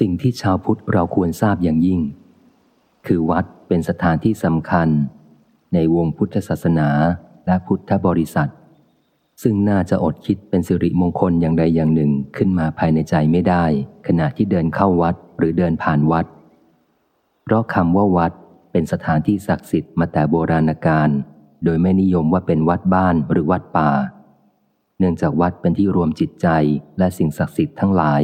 สิ่งที่ชาวพุทธเราควรทราบอย่างยิ่ง คือวัดเป็นสถานที่สำคัญ ในวงพุทธศาสนาและพุทธบริษัท ซึ่งน่าจะอดคิดเป็นสิริมงคลอย่างใดอย่างหนึ่งขึ้นมาภายในใจไม่ได้ ขณะที่เดินเข้าวัดหรือเดินผ่านวัด เพราะคำว่าวัดเป็นสถานที่ศักดิ์สิทธิ์มาแต่โบราณกาลโดยไม่นิยมว่าเป็นวัดบ้านหรือวัดป่า เนื่องจากวัดเป็นที่รวมจิตใจและสิ่งศักดิ์สิทธิ์ทั้งหลาย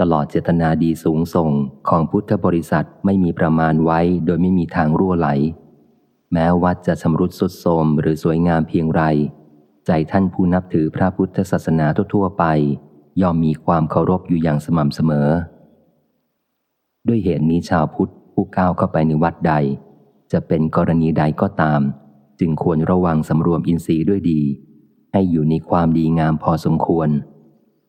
ตลอดเจตนาดีสูงส่งของพุทธบริษัทไม่มีประมาณไว้โดยไม่มีทางรั่วไหล แม้วัดจะชำรุดสุดโทมหรือสวยงามเพียงไร ใจท่านผู้นับถือพระพุทธศาสนาทั่วๆไป ย่อมมีความเคารพอยู่อย่างสม่ำเสมอ ด้วยเหตุนี้ชาวพุทธผู้ก้าวเข้าไปในวัดใด จะเป็นกรณีใดก็ตาม จึงควรระวังสำรวมอินทรีย์ด้วยดี ให้อยู่ในความดีงามพอสมควร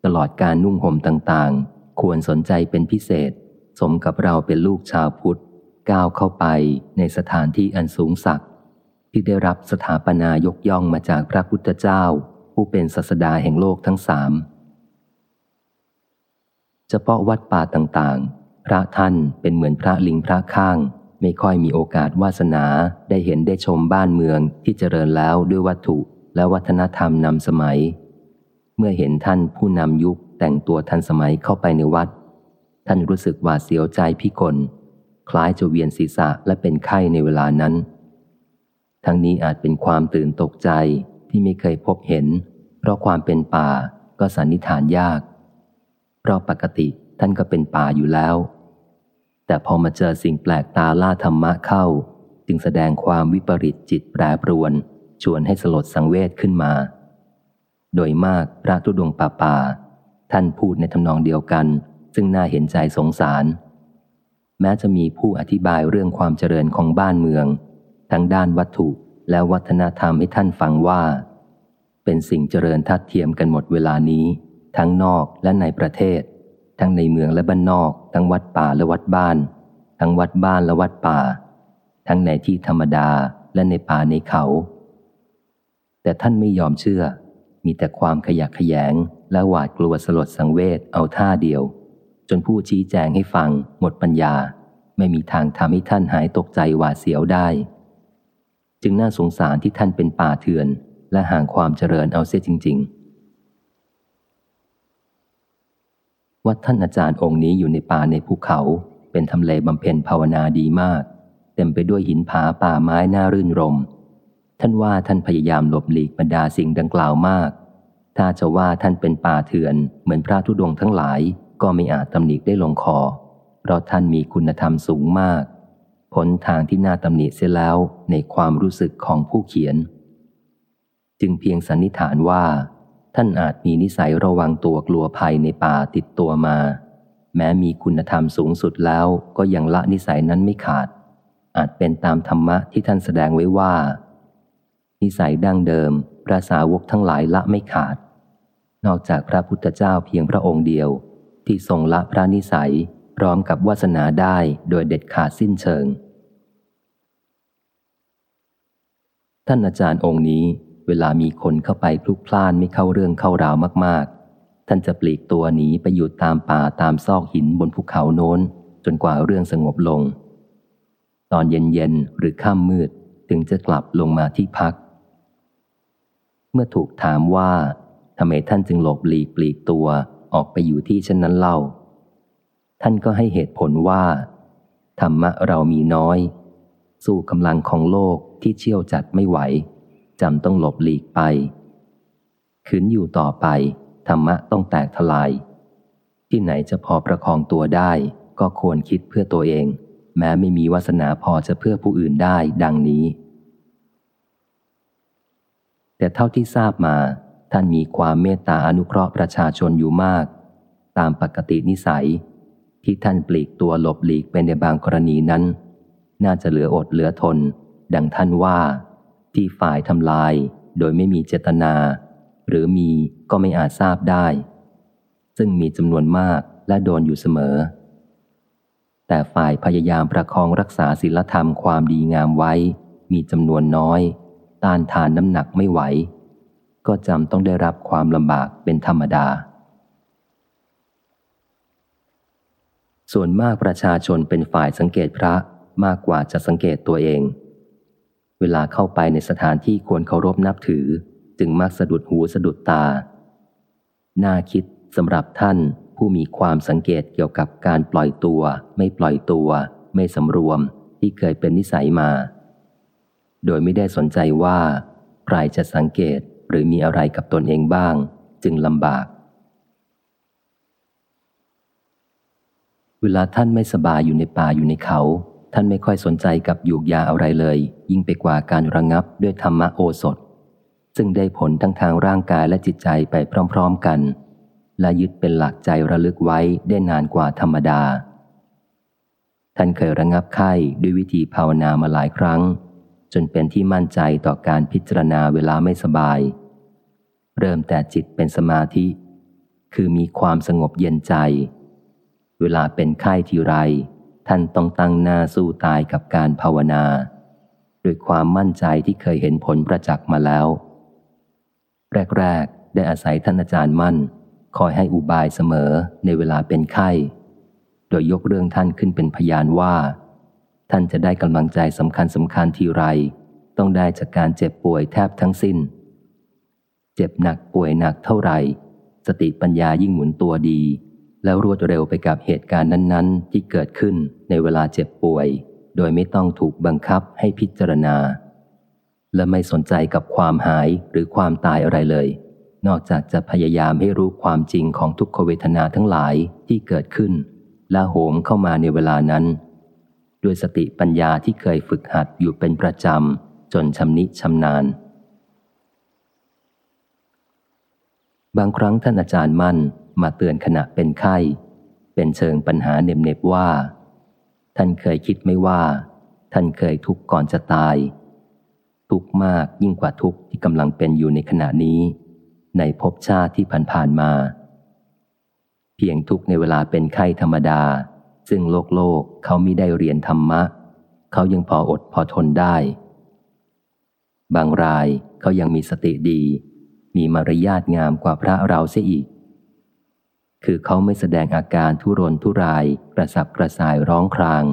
ตลอดการนุ่งห่มต่างๆ ควรสนใจเป็นพิเศษ สมกับเราเป็นลูกชาวพุทธ ก้าวเข้าไปในสถานที่อันสูงสักที่ได้รับสถาปนายกย่องมาจากพระพุทธเจ้า ผู้เป็นศาสดาแห่งโลกทั้งสามเฉพาะวัดป่าต่างๆ พระท่านเป็นเหมือนพระลิงพระข้าง ไม่ค่อยมีโอกาสวาสนาได้เห็นได้ชมบ้านเมืองที่เจริญแล้วด้วยวัตถุและวัฒนธรรมนำสมัย เมื่อเห็นท่านผู้นำยุค แต่งตัวทันสมัยเข้าไปในวัด ท่านรู้สึกหวาดเสียวใจพิกล คล้ายจะเวียนศีรษะและเป็นไข้ในเวลานั้น ทั้งนี้อาจเป็นความตื่นตกใจที่ไม่เคยพบเห็น เพราะความเป็นป่าก็สันนิษฐานยาก เพราะปกติท่านก็เป็นป่าอยู่แล้ว แต่พอมาเจอสิ่งแปลกตาล่าธรรมะเข้า จึงแสดงความวิปริตจิตแปรปรวน ชวนให้สลดสังเวชขึ้นมา โดยมากพระทุดงป่าป่า ท่านพูดในทำนองเดียวกัน ซึ่งน่าเห็นใจสงสาร แม้จะมีผู้อธิบายเรื่องความเจริญของบ้านเมือง ทั้งด้านวัตถุและวัฒนธรรมให้ท่านฟังว่า เป็นสิ่งเจริญทัดเทียมกันหมดเวลานี้ ทั้งนอกและในประเทศ ทั้งในเมืองและบ้านนอก ทั้งวัดป่าและวัดบ้าน ทั้งวัดบ้านและวัดป่า ทั้งในที่ธรรมดาและในป่าในเขา แต่ท่านไม่ยอมเชื่อ มีแต่ความขยักขยง และหวาดกลัวสลดสังเวชเอาท่าเดียว จนผู้ชี้แจงให้ฟังหมดปัญญา ไม่มีทางทำให้ท่านหายตกใจหวาดเสียวได้ จึงน่าสงสารที่ท่านเป็นป่าเถื่อน และห่างความเจริญเอาเสียจริง ๆ วัดท่านอาจารย์องค์นี้อยู่ในป่าในภูเขา เป็นทำเลบำเพ็ญภาวนาดีมาก เต็มไปด้วยหินผาป่าไม้น่ารื่นรม ท่านว่าท่านพยายามหลบหลีกบรรดาสิ่งดังกล่าวมาก ถ้าจะว่าท่านเป็นป่าเถื่อน เหมือนพระธุดงทั้งหลาย ก็ไม่อาจตำหนิได้ลงคอ เพราะท่านมีคุณธรรมสูงมากผลทางที่น่าตำหนิเสียแล้วในความรู้สึกของผู้เขียน จึงเพียงสันนิษฐานว่า ท่านอาจมีนิสัยระวังตัวกลัวภัยในป่าติดตัวมา แม้มีคุณธรรมสูงสุดแล้วก็ยังละนิสัยนั้นไม่ขาด อาจเป็นตามธรรมะที่ท่านแสดงไว้ว่า นิสัยดั้งเดิมพระสาวกทั้งหลายละไม่ขาด นอกจากพระพุทธเจ้าเพียงพระองค์เดียว ที่ทรงละพระนิสัยพร้อมกับวาสนาได้โดยเด็ดขาดสิ้นเชิง ท่านอาจารย์องค์นี้เวลามีคนเข้าไปพลุกพล่านไม่เข้าเรื่องเข้าราวมาก ๆ ท่านจะปลีกตัวหนีไปอยู่ตามป่าตามซอกหินบนภูเขาโน้น จนกว่าเรื่องสงบลง ตอนเย็น ๆ หรือค่ำมืดถึงจะกลับลงมาที่พัก เมื่อถูกถามว่า ทำไมท่านจึงหลบหลีกปลีกตัวออกไปอยู่ที่เช่นนั้นเล่า ท่านก็ให้เหตุผลว่า ธรรมะเรามีน้อย สู้กำลังของโลกที่เชี่ยวจัดไม่ไหวจำต้องหลบหลีกไป ขืนอยู่ต่อไป ธรรมะต้องแตกทลาย ที่ไหนจะพอประคองตัวได้ ก็ควรคิดเพื่อตัวเอง แม้ไม่มีวาสนาพอจะเพื่อผู้อื่นได้ดังนี้ แต่เท่าที่ทราบมา ท่านมีความเมตตาอนุเคราะห์ประชาชนอยู่มาก ตามปกตินิสัย ที่ท่านปลีกตัวหลบหลีกไปในบางกรณีนั้น น่าจะเหลืออดเหลือทน ดังท่านว่า ที่ฝ่ายทำลายโดยไม่มีเจตนา หรือมีก็ไม่อาจทราบได้ ซึ่งมีจำนวนมากและโดนอยู่เสมอ แต่ฝ่ายพยายามประคองรักษาศีลธรรมความดีงามไว้ มีจำนวนน้อย ต้านทานน้ำหนักไม่ไหว ก็จำต้องได้รับความลำบากเป็นธรรมดา ส่วนมากประชาชนเป็นฝ่ายสังเกตพระมากกว่าจะสังเกตตัวเอง เวลาเข้าไปในสถานที่ควรเคารพนับถือ จึงมักสะดุดหูสะดุดตา น่าคิดสำหรับท่านผู้มีความสังเกตเกี่ยวกับการปล่อยตัว ไม่ปล่อยตัว ไม่สำรวมที่เคยเป็นนิสัยมา โดยไม่ได้สนใจว่า ใครจะสังเกต หรือมีอะไรกับตนเองบ้าง จึงลำบาก เวลาท่านไม่สบายอยู่ในป่าอยู่ในเขา ท่านไม่ค่อยสนใจกับยูกยาอะไรเลย ยิ่งไปกว่าการระงงับด้วยธรรมโอสถ ซึ่งได้ผลทั้งทางร่างกายและจิตใจไปพร้อมๆกัน และยึดเป็นหลักใจระลึกไว้ได้นานกว่าธรรมดาท่านเคยระงงับไข้ด้วยวิธีภาวนามาหลายครั้ง จนเป็นที่มั่นใจต่อการพิจารณาเวลาไม่สบาย เริ่มแต่จิตเป็นสมาธิ คือมีความสงบเย็นใจ เวลาเป็นไข้ทีไร ท่านต้องตั้งหน้าสู้ตายกับการภาวนาด้วยความมั่นใจที่เคยเห็นผลประจักษ์มาแล้ว แรก ๆ ได้อาศัยท่านอาจารย์มั่น คอยให้อุบายเสมอในเวลาเป็นไข้ โดยยกเรื่องท่านขึ้นเป็นพยานว่า ท่านจะได้กำลังใจสำคัญสำคัญทีไร ต้องได้จากการเจ็บป่วยแทบทั้งสิ้น เจ็บหนักป่วยหนักเท่าไหร่ สติปัญญายิ่งหมุนตัวดี แล้วรวดเร็วไปกับเหตุการณ์นั้นๆ ที่เกิดขึ้นในเวลาเจ็บป่วย โดยไม่ต้องถูกบังคับให้พิจารณา และไม่สนใจกับความหายหรือความตายอะไรเลย นอกจากจะพยายามให้รู้ความจริงของทุกขเวทนาทั้งหลายที่เกิดขึ้นและโหมเข้ามาในเวลานั้น ด้วยสติปัญญาที่เคยฝึกหัดอยู่เป็นประจำ จนชำนิชำนาญ บางครั้งท่านอาจารย์มั่นมาเตือนขณะเป็นไข้ เป็นเชิงปัญหาเน็บๆว่า ท่านเคยคิดไม่ว่า ท่านเคยทุกข์ก่อนจะตาย ทุกข์มากยิ่งกว่าทุกข์ที่กำลังเป็นอยู่ในขณะนี้ ในภพชาติที่ผ่านๆมา เพียงทุกข์ในเวลาเป็นไข้ธรรมดา ซึ่งโลกโลกเขามิได้เรียนธรรมะ เขายังพออดพอทนได้ บางรายเขายังมีสติดี มีมารยาทงามกว่าพระเราเสียอีก คือเขาไม่แสดงอาการทุรนทุรายกระสับกระส่ายร้องคราง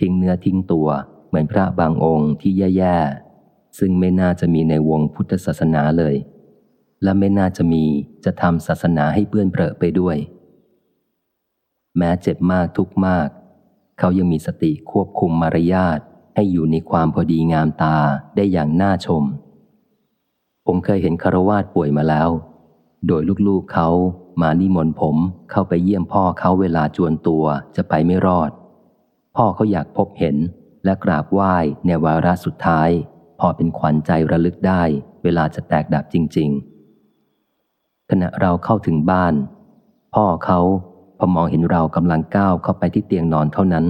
ทิ้งเนื้อทิ้งตัวเหมือนพระบางองค์ที่แย่ๆ ซึ่งไม่น่าจะมีในวงพุทธศาสนาเลย และไม่น่าจะมีจะทำศาสนาให้เปื้อนเปรอะไปด้วย แม้เจ็บมากทุกมาก เขายังมีสติควบคุมมารยาทให้อยู่ในความพอดีงามตาได้อย่างน่าชม ผมเคยเห็นคารวาสป่วยมาแล้ว โดยลูกๆเขามานิมนต์ผมเข้าไปเยี่ยมพ่อเขาเวลาจวนตัวจะไปไม่รอด พ่อเขาอยากพบเห็นและกราบไหว้ในวาระสุดท้าย พอเป็นขวัญใจระลึกได้ เวลาจะแตกดับจริง ๆ ขณะเราเข้าถึงบ้าน พ่อเขา พอมองเห็นเรากำลังก้าวเข้าไปที่เตียงนอนเท่านั้น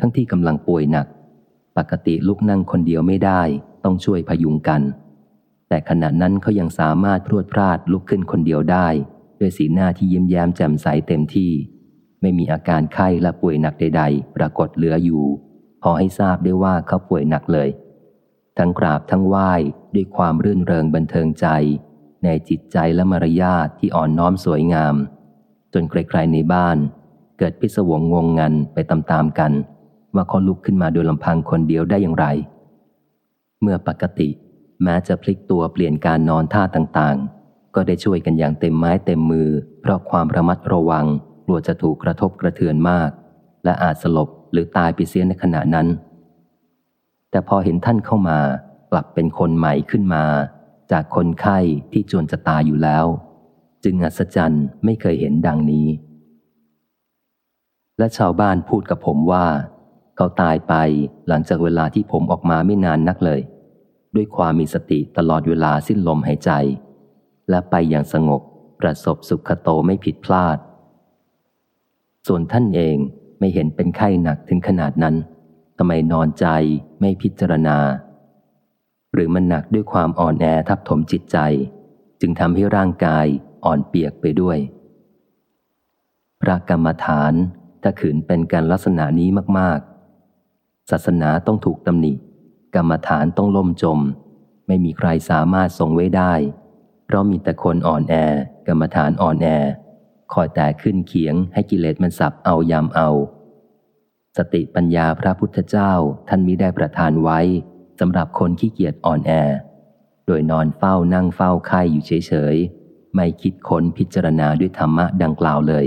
ทั้งที่กำลังป่วยหนัก ปกติลุกนั่งคนเดียวไม่ได้ ต้องช่วยพยุงกัน แต่ขณะนั้นเขายังสามารถพรวดพลาดลุกขึ้นคนเดียวได้ ด้วยสีหน้าที่ยิ้มแย้มแจ่มใสเต็มที่ ไม่มีอาการไข้และป่วยหนักใด ๆ ปรากฏเหลืออยู่ พอให้ทราบได้ว่าเขาป่วยหนักเลย ทั้งกราบทั้งไหว้ด้วยความรื่นเริงบันเทิงใจ ในจิตใจและมารยาทที่อ่อนน้อมสวยงาม นใครๆในบ้าน เกิดพิศวงงงงันไปตามๆกัน ว่าเขาลุกขึ้นมาโดยลำพังคนเดียวได้อย่างไร เมื่อปกติ แม้จะพลิกตัวเปลี่ยนการนอนท่าต่างๆ ก็ได้ช่วยกันอย่างเต็มไม้เต็มมือ เพราะความระมัดระวังกลัวจะถูกกระทบกระเทือนมาก และอาจสลบหรือตายไปเสียในขณะนั้น แต่พอเห็นท่านเข้ามากลับเป็นคนใหม่ขึ้นมา จากคนไข้ที่จวนจะตายอยู่แล้ว จึงอัศจรรย์ไม่เคยเห็นดังนี้ และชาวบ้านพูดกับผมว่า เขาตายไปหลังจากเวลาที่ผมออกมาไม่นานนักเลย ด้วยความมีสติตลอดเวลาสิ้นลมหายใจ และไปอย่างสงบประสบสุขโตไม่ผิดพลาด ส่วนท่านเองไม่เห็นเป็นไข้หนักถึงขนาดนั้นทำไมนอนใจไม่พิจารณา หรือมันหนักด้วยความอ่อนแอทับถมจิตใจ จึงทำให้ร่างกาย อ่อนเปียกไปด้วย พระกรรมฐานถ้าขืนเป็นการลักษณะนี้มาก ๆ ศาสนาต้องถูกตำหนิ กรรมฐานต้องล่มจม ไม่มีใครสามารถทรงไว้ได้ เพราะมีแต่คนอ่อนแอ กรรมฐานอ่อนแอ คอยแต่ขึ้นเขียงให้กิเลสมันสับเอายำเอา สติปัญญาพระพุทธเจ้าท่านมิได้ประทานไว้สำหรับคนขี้เกียจอ่อนแอ โดยนอนเฝ้านั่งเฝ้าไข่อยู่เฉยๆ ไม่คิดค้นพิจารณาด้วยธรรมะดังกล่าวเลย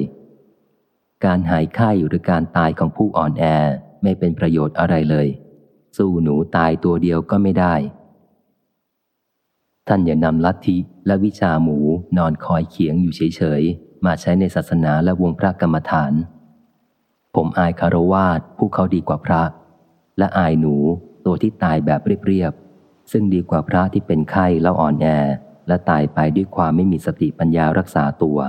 การหายไข้หรือการตายของผู้อ่อนแอไม่เป็นประโยชน์อะไรเลย สู้หนูตายตัวเดียวก็ไม่ได้ ท่านอย่านำลัทธิและวิชาหมูนอนคอยเขียงอยู่เฉยๆ มาใช้ในศาสนาและวงพระกรรมฐาน ผมอายคารวาสผู้เขาดีกว่าพระ และอายหนูตัวที่ตายแบบเรียบๆซึ่งดีกว่าพระที่เป็นไข้แล้วอ่อนแอ และตายไปด้วยความไม่มีสติปัญญารักษาตัว